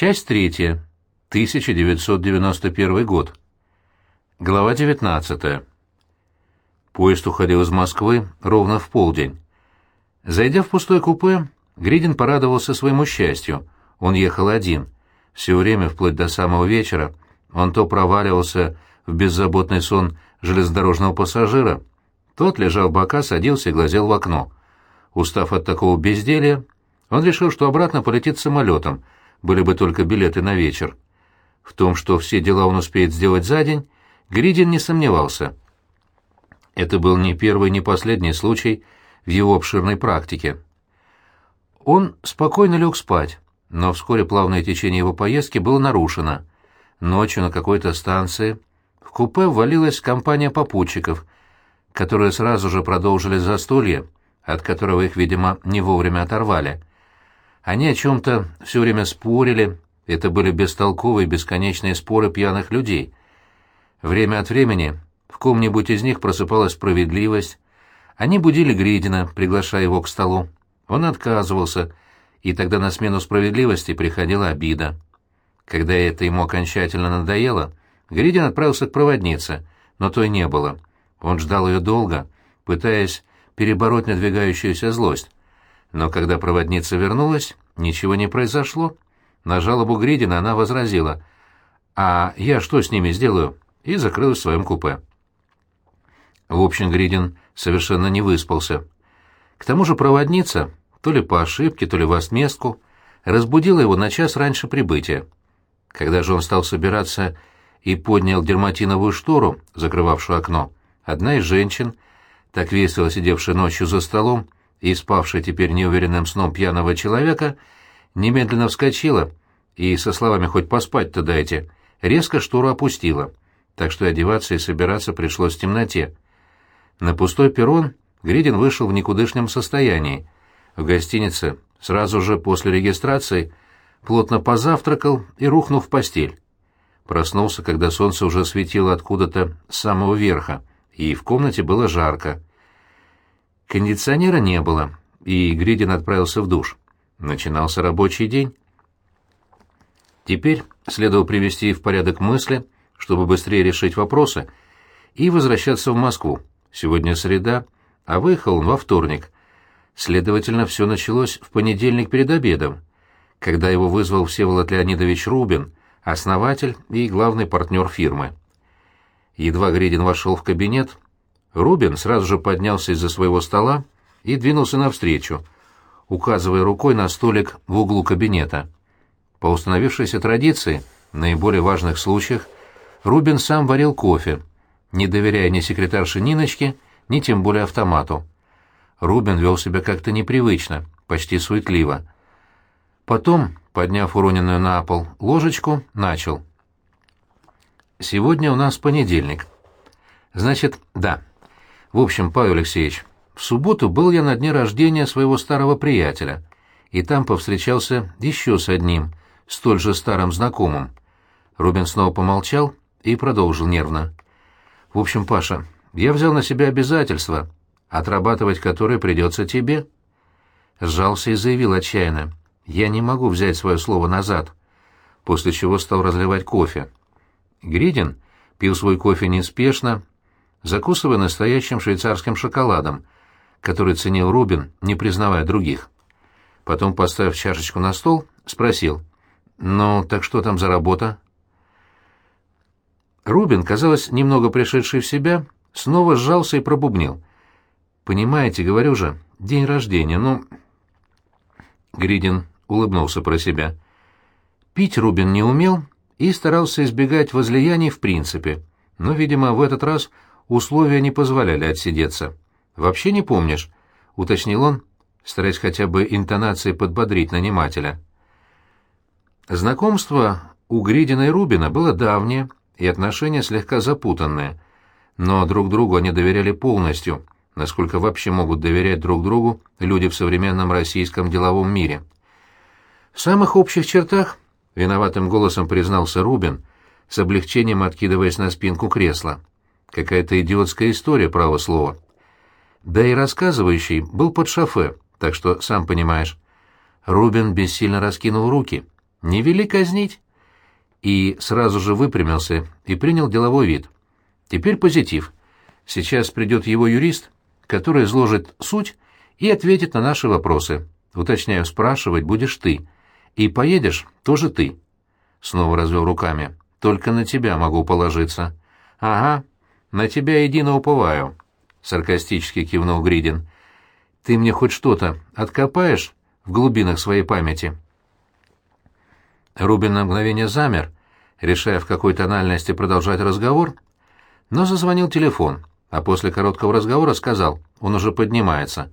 Часть третья. 1991 год. Глава 19. Поезд уходил из Москвы ровно в полдень. Зайдя в пустой купе, Гридин порадовался своему счастью. Он ехал один. Все время, вплоть до самого вечера, он то проваливался в беззаботный сон железнодорожного пассажира, тот, лежал бока, садился и глазел в окно. Устав от такого безделья, он решил, что обратно полетит самолетом, были бы только билеты на вечер. В том, что все дела он успеет сделать за день, Гридин не сомневался. Это был не первый, не последний случай в его обширной практике. Он спокойно лег спать, но вскоре плавное течение его поездки было нарушено. Ночью на какой-то станции в купе ввалилась компания попутчиков, которые сразу же продолжили застолье, от которого их, видимо, не вовремя оторвали. Они о чем-то все время спорили, это были бестолковые бесконечные споры пьяных людей. Время от времени в ком-нибудь из них просыпалась справедливость. Они будили Гридина, приглашая его к столу. Он отказывался, и тогда на смену справедливости приходила обида. Когда это ему окончательно надоело, Гридин отправился к проводнице, но той не было. Он ждал ее долго, пытаясь перебороть надвигающуюся злость. Но когда проводница вернулась, ничего не произошло. На жалобу Гридина она возразила. «А я что с ними сделаю?» и закрылась в своем купе. В общем, Гридин совершенно не выспался. К тому же проводница, то ли по ошибке, то ли в отместку, разбудила его на час раньше прибытия. Когда же он стал собираться и поднял дерматиновую штору, закрывавшую окно, одна из женщин, так весело сидевшая ночью за столом и спавшая теперь неуверенным сном пьяного человека, немедленно вскочила и со словами «хоть поспать-то дайте», резко штору опустила, так что одеваться и собираться пришлось в темноте. На пустой перрон Гридин вышел в никудышном состоянии. В гостинице сразу же после регистрации плотно позавтракал и рухнул в постель. Проснулся, когда солнце уже светило откуда-то с самого верха, и в комнате было жарко. Кондиционера не было, и Гридин отправился в душ. Начинался рабочий день. Теперь следовало привести в порядок мысли, чтобы быстрее решить вопросы, и возвращаться в Москву. Сегодня среда, а выехал он во вторник. Следовательно, все началось в понедельник перед обедом, когда его вызвал Всеволод Леонидович Рубин — основатель и главный партнер фирмы. Едва Гридин вошел в кабинет, Рубин сразу же поднялся из-за своего стола и двинулся навстречу, указывая рукой на столик в углу кабинета. По установившейся традиции, в наиболее важных случаях, Рубин сам варил кофе, не доверяя ни секретарше Ниночке, ни тем более автомату. Рубин вел себя как-то непривычно, почти суетливо. Потом, подняв уроненную на пол ложечку, начал. «Сегодня у нас понедельник. Значит, да. В общем, Павел Алексеевич, в субботу был я на дне рождения своего старого приятеля, и там повстречался еще с одним, столь же старым знакомым. Рубин снова помолчал и продолжил нервно. «В общем, Паша, я взял на себя обязательства, отрабатывать которые придется тебе». Сжался и заявил отчаянно. Я не могу взять свое слово назад. После чего стал разливать кофе. Гридин пил свой кофе неспешно, закусывая настоящим швейцарским шоколадом, который ценил Рубин, не признавая других. Потом, поставив чашечку на стол, спросил, «Ну, так что там за работа?» Рубин, казалось, немного пришедший в себя, снова сжался и пробубнил. «Понимаете, говорю же, день рождения, ну...» Гридин улыбнулся про себя. Пить Рубин не умел и старался избегать возлияний в принципе, но, видимо, в этот раз условия не позволяли отсидеться. «Вообще не помнишь?» — уточнил он, стараясь хотя бы интонацией подбодрить нанимателя. Знакомство у Гридина и Рубина было давнее и отношения слегка запутанные, но друг другу они доверяли полностью, насколько вообще могут доверять друг другу люди в современном российском деловом мире. В самых общих чертах, виноватым голосом признался Рубин, с облегчением откидываясь на спинку кресла. Какая-то идиотская история, право слова. Да и рассказывающий был под шофе, так что, сам понимаешь. Рубин бессильно раскинул руки. Не вели казнить. И сразу же выпрямился и принял деловой вид. Теперь позитив. Сейчас придет его юрист, который изложит суть и ответит на наши вопросы. Уточняю, спрашивать будешь ты. И поедешь тоже ты. Снова развел руками. Только на тебя могу положиться. Ага, на тебя едино уповаю. Саркастически кивнул Гридин. Ты мне хоть что-то откопаешь в глубинах своей памяти?» Рубин на мгновение замер, решая в какой тональности продолжать разговор, но зазвонил телефон, а после короткого разговора сказал, он уже поднимается.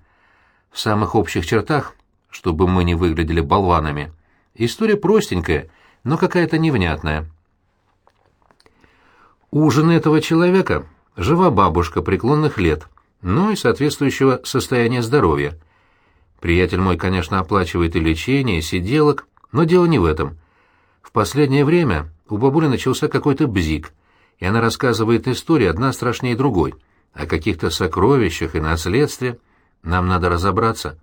В самых общих чертах, чтобы мы не выглядели болванами, история простенькая, но какая-то невнятная. У жены этого человека жива бабушка преклонных лет, но и соответствующего состояния здоровья. Приятель мой, конечно, оплачивает и лечение, и сиделок, но дело не в этом. В последнее время у бабули начался какой-то бзик, и она рассказывает истории одна страшнее другой, о каких-то сокровищах и наследстве. Нам надо разобраться.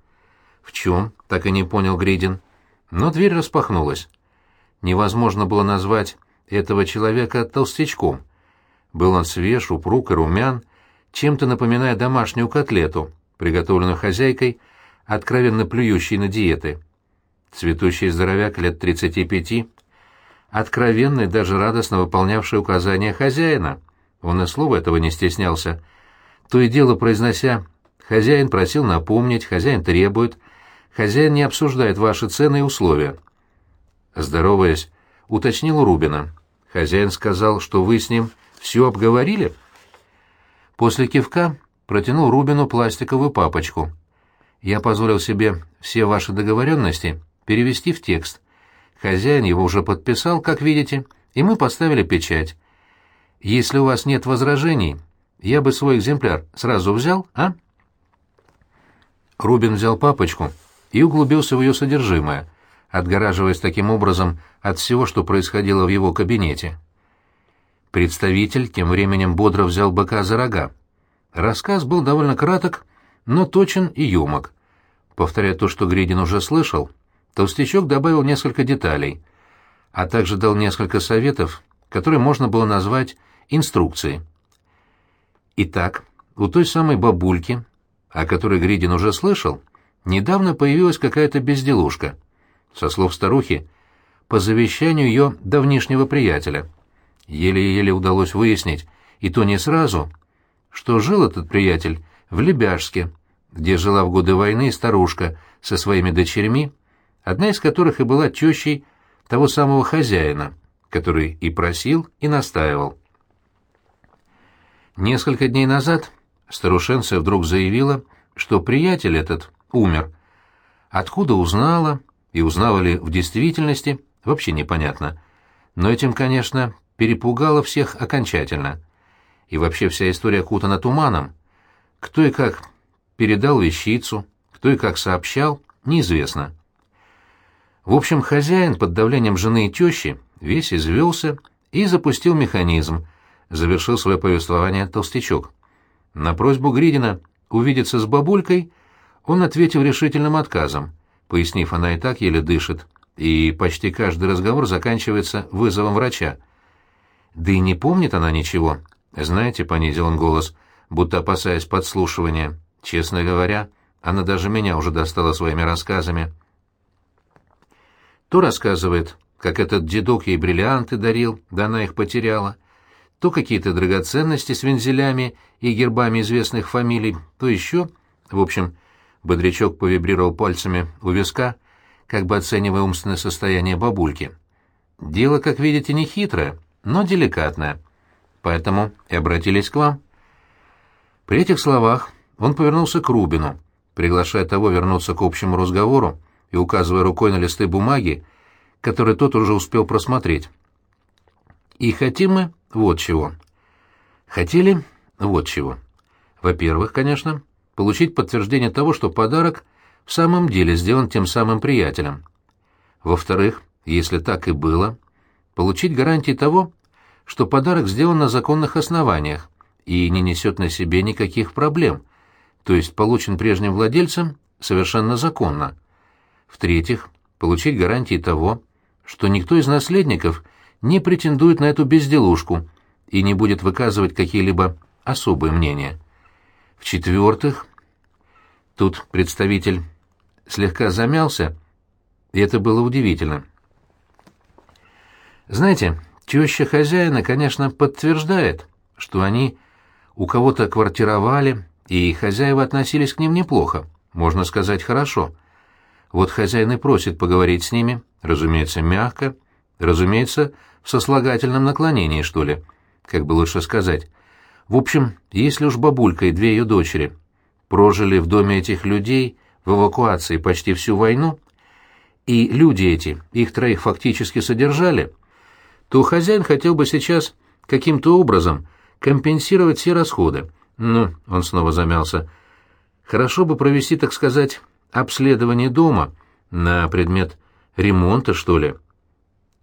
В чем? Так и не понял Гридин. Но дверь распахнулась. Невозможно было назвать этого человека толстячком. Был он свеж, упруг и румян, чем-то напоминая домашнюю котлету, приготовленную хозяйкой, откровенно плюющей на диеты. Цветущий здоровяк лет тридцати пяти, откровенный, даже радостно выполнявший указания хозяина. Он и слова этого не стеснялся. То и дело произнося «Хозяин просил напомнить, хозяин требует, хозяин не обсуждает ваши цены и условия». Здороваясь, уточнил Рубина. «Хозяин сказал, что вы с ним все обговорили?» После кивка протянул Рубину пластиковую папочку. «Я позволил себе все ваши договоренности перевести в текст. Хозяин его уже подписал, как видите, и мы поставили печать. Если у вас нет возражений, я бы свой экземпляр сразу взял, а?» Рубин взял папочку и углубился в ее содержимое, отгораживаясь таким образом от всего, что происходило в его кабинете. Представитель тем временем бодро взял быка за рога. Рассказ был довольно краток, но точен и емок. Повторяя то, что Гридин уже слышал, Толстячок добавил несколько деталей, а также дал несколько советов, которые можно было назвать инструкцией. Итак, у той самой бабульки, о которой Гридин уже слышал, недавно появилась какая-то безделушка. Со слов старухи, по завещанию ее давнишнего приятеля — Еле-еле удалось выяснить, и то не сразу, что жил этот приятель в Лебяжске, где жила в годы войны старушка со своими дочерьми, одна из которых и была тещей того самого хозяина, который и просил, и настаивал. Несколько дней назад старушенция вдруг заявила, что приятель этот умер. Откуда узнала, и узнала ли в действительности, вообще непонятно. Но этим, конечно, перепугала всех окончательно. И вообще вся история окутана туманом. Кто и как передал вещицу, кто и как сообщал, неизвестно. В общем, хозяин под давлением жены и тещи весь извелся и запустил механизм, завершил свое повествование толстячок. На просьбу Гридина увидеться с бабулькой он ответил решительным отказом, пояснив, она и так еле дышит, и почти каждый разговор заканчивается вызовом врача — да и не помнит она ничего. Знаете, — понизил он голос, будто опасаясь подслушивания. Честно говоря, она даже меня уже достала своими рассказами. То рассказывает, как этот дедок ей бриллианты дарил, да она их потеряла, то какие-то драгоценности с вензелями и гербами известных фамилий, то еще... В общем, Бодрячок повибрировал пальцами у виска, как бы оценивая умственное состояние бабульки. Дело, как видите, не хитрое но деликатная. Поэтому и обратились к вам. При этих словах он повернулся к Рубину, приглашая того вернуться к общему разговору и указывая рукой на листы бумаги, которые тот уже успел просмотреть. И хотим мы вот чего. Хотели вот чего. Во-первых, конечно, получить подтверждение того, что подарок в самом деле сделан тем самым приятелем. Во-вторых, если так и было, получить гарантии того, что подарок сделан на законных основаниях и не несет на себе никаких проблем, то есть получен прежним владельцем совершенно законно. В-третьих, получить гарантии того, что никто из наследников не претендует на эту безделушку и не будет выказывать какие-либо особые мнения. В-четвертых, тут представитель слегка замялся, и это было удивительно. Знаете, теща хозяина, конечно, подтверждает, что они у кого-то квартировали, и хозяева относились к ним неплохо, можно сказать, хорошо. Вот хозяин и просит поговорить с ними, разумеется, мягко, разумеется, в сослагательном наклонении, что ли, как бы лучше сказать. В общем, если уж бабулька и две ее дочери прожили в доме этих людей в эвакуации почти всю войну, и люди эти их троих фактически содержали, то хозяин хотел бы сейчас каким-то образом компенсировать все расходы. Ну, он снова замялся. Хорошо бы провести, так сказать, обследование дома на предмет ремонта, что ли.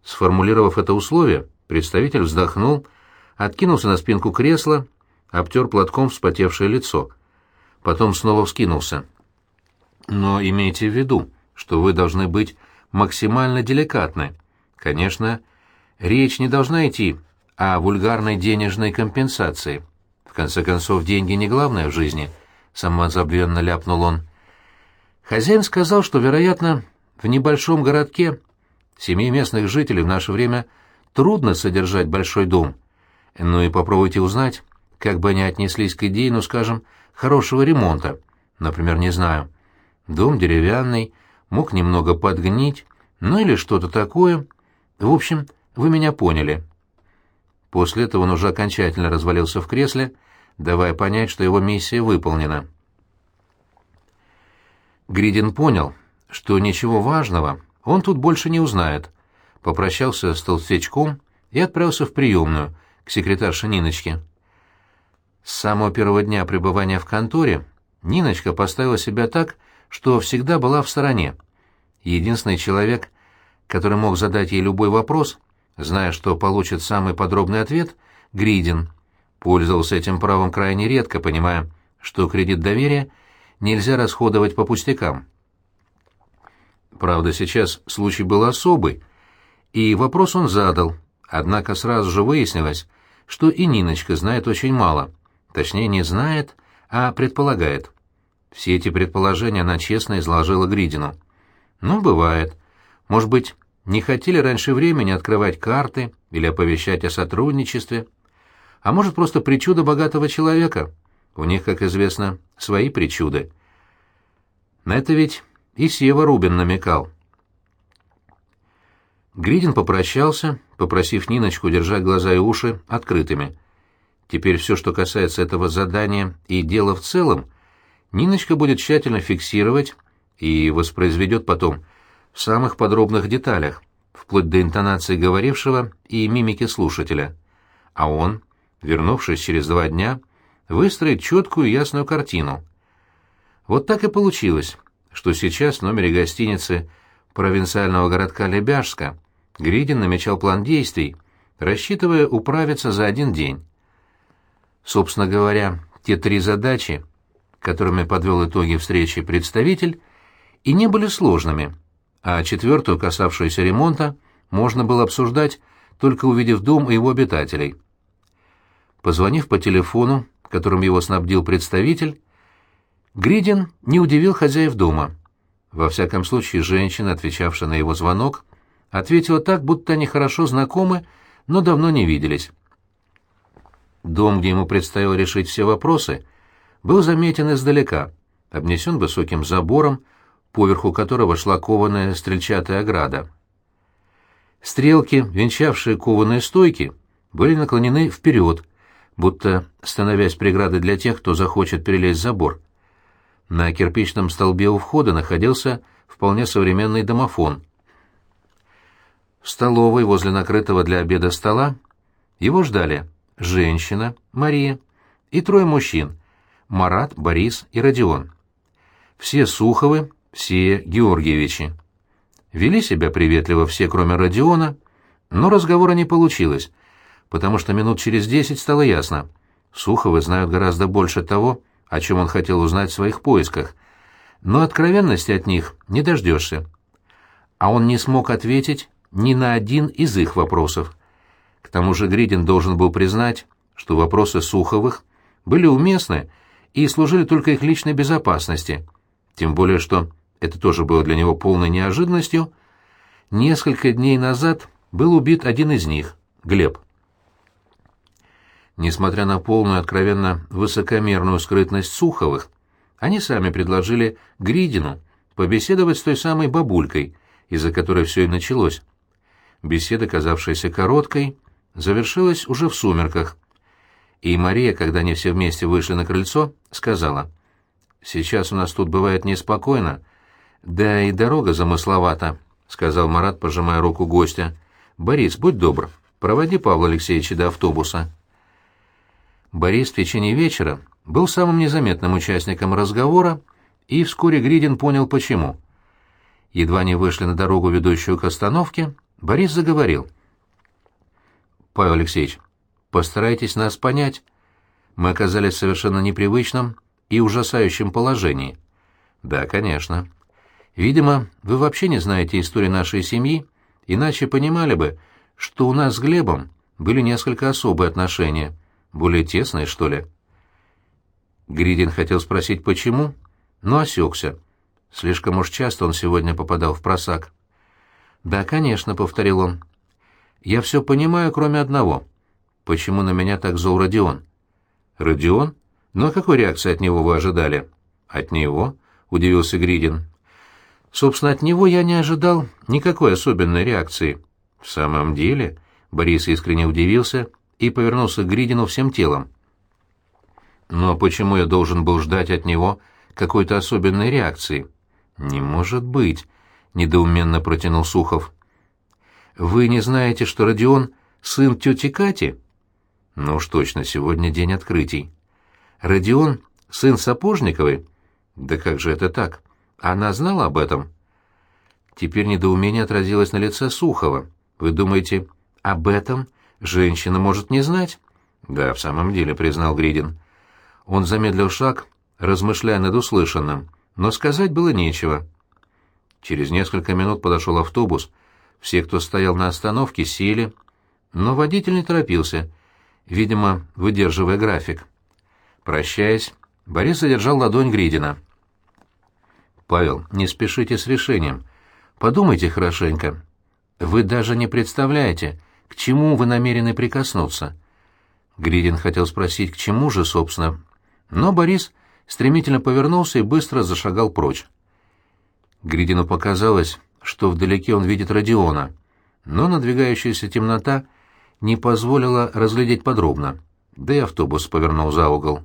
Сформулировав это условие, представитель вздохнул, откинулся на спинку кресла, обтер платком вспотевшее лицо. Потом снова вскинулся. Но имейте в виду, что вы должны быть максимально деликатны. Конечно, речь не должна идти о вульгарной денежной компенсации. В конце концов, деньги не главное в жизни, самозабвенно ляпнул он. Хозяин сказал, что, вероятно, в небольшом городке семьи местных жителей в наше время трудно содержать большой дом. Ну и попробуйте узнать, как бы они отнеслись к идее, ну, скажем, хорошего ремонта. Например, не знаю, дом деревянный, мог немного подгнить, ну или что-то такое. В общем, вы меня поняли. После этого он уже окончательно развалился в кресле, давая понять, что его миссия выполнена. Гридин понял, что ничего важного он тут больше не узнает. Попрощался с толстячком и отправился в приемную, к секретарше Ниночке. С самого первого дня пребывания в конторе Ниночка поставила себя так, что всегда была в стороне. Единственный человек, который мог задать ей любой вопрос, зная, что получит самый подробный ответ, Гридин, пользовался этим правом крайне редко, понимая, что кредит доверия нельзя расходовать по пустякам. Правда, сейчас случай был особый, и вопрос он задал, однако сразу же выяснилось, что и Ниночка знает очень мало — Точнее, не знает, а предполагает. Все эти предположения она честно изложила Гридину. Ну, бывает. Может быть, не хотели раньше времени открывать карты или оповещать о сотрудничестве. А может, просто причуда богатого человека. У них, как известно, свои причуды. На это ведь и Сева Рубин намекал. Гридин попрощался, попросив Ниночку держать глаза и уши открытыми. Теперь все, что касается этого задания и дела в целом, Ниночка будет тщательно фиксировать и воспроизведет потом в самых подробных деталях, вплоть до интонации говорившего и мимики слушателя. А он, вернувшись через два дня, выстроит четкую и ясную картину. Вот так и получилось, что сейчас в номере гостиницы провинциального городка Лебяжска Гридин намечал план действий, рассчитывая управиться за один день. Собственно говоря, те три задачи, которыми подвел итоги встречи представитель, и не были сложными, а четвертую, касавшуюся ремонта, можно было обсуждать, только увидев дом и его обитателей. Позвонив по телефону, которым его снабдил представитель, Гридин не удивил хозяев дома. Во всяком случае, женщина, отвечавшая на его звонок, ответила так, будто они хорошо знакомы, но давно не виделись. Дом, где ему предстояло решить все вопросы, был заметен издалека, обнесен высоким забором, поверху которого шла кованая стрельчатая ограда. Стрелки, венчавшие кованые стойки, были наклонены вперед, будто становясь преградой для тех, кто захочет перелезть забор. На кирпичном столбе у входа находился вполне современный домофон. В столовой возле накрытого для обеда стола его ждали женщина, Мария, и трое мужчин, Марат, Борис и Родион. Все Суховы, все Георгиевичи. Вели себя приветливо все, кроме Родиона, но разговора не получилось, потому что минут через десять стало ясно. Суховы знают гораздо больше того, о чем он хотел узнать в своих поисках, но откровенности от них не дождешься. А он не смог ответить ни на один из их вопросов. К тому же Гридин должен был признать, что вопросы Суховых были уместны и служили только их личной безопасности, тем более что, это тоже было для него полной неожиданностью, несколько дней назад был убит один из них, Глеб. Несмотря на полную откровенно высокомерную скрытность Суховых, они сами предложили Гридину побеседовать с той самой бабулькой, из-за которой все и началось. Беседа, казавшаяся короткой, завершилась уже в сумерках. И Мария, когда они все вместе вышли на крыльцо, сказала, «Сейчас у нас тут бывает неспокойно, да и дорога замысловата», — сказал Марат, пожимая руку гостя. «Борис, будь добр, проводи Павла Алексеевича до автобуса». Борис в течение вечера был самым незаметным участником разговора, и вскоре Гридин понял, почему. Едва не вышли на дорогу, ведущую к остановке, Борис заговорил. «Павел Алексеевич, постарайтесь нас понять. Мы оказались в совершенно непривычном и ужасающем положении». «Да, конечно. Видимо, вы вообще не знаете истории нашей семьи, иначе понимали бы, что у нас с Глебом были несколько особые отношения, более тесные, что ли». Гридин хотел спросить, почему, но осекся. Слишком уж часто он сегодня попадал в просак. «Да, конечно», — повторил он. «Я все понимаю, кроме одного. Почему на меня так зол Родион?» «Родион? Ну а какой реакции от него вы ожидали?» «От него?» — удивился Гридин. «Собственно, от него я не ожидал никакой особенной реакции». «В самом деле?» — Борис искренне удивился и повернулся к Гридину всем телом. «Ну а почему я должен был ждать от него какой-то особенной реакции?» «Не может быть», — недоуменно протянул Сухов. «Вы не знаете, что Родион — сын тети Кати?» «Ну уж точно, сегодня день открытий». «Родион — сын Сапожниковой?» «Да как же это так? Она знала об этом?» Теперь недоумение отразилось на лице Сухова. «Вы думаете, об этом женщина может не знать?» «Да, в самом деле», — признал Гридин. Он замедлил шаг, размышляя над услышанным, но сказать было нечего. Через несколько минут подошел автобус. Все, кто стоял на остановке, сели, но водитель не торопился, видимо, выдерживая график. Прощаясь, Борис задержал ладонь Гридина. «Павел, не спешите с решением. Подумайте хорошенько. Вы даже не представляете, к чему вы намерены прикоснуться». Гридин хотел спросить, к чему же, собственно, но Борис стремительно повернулся и быстро зашагал прочь. Гридину показалось, что вдалеке он видит Родиона, но надвигающаяся темнота не позволила разглядеть подробно, да и автобус повернул за угол.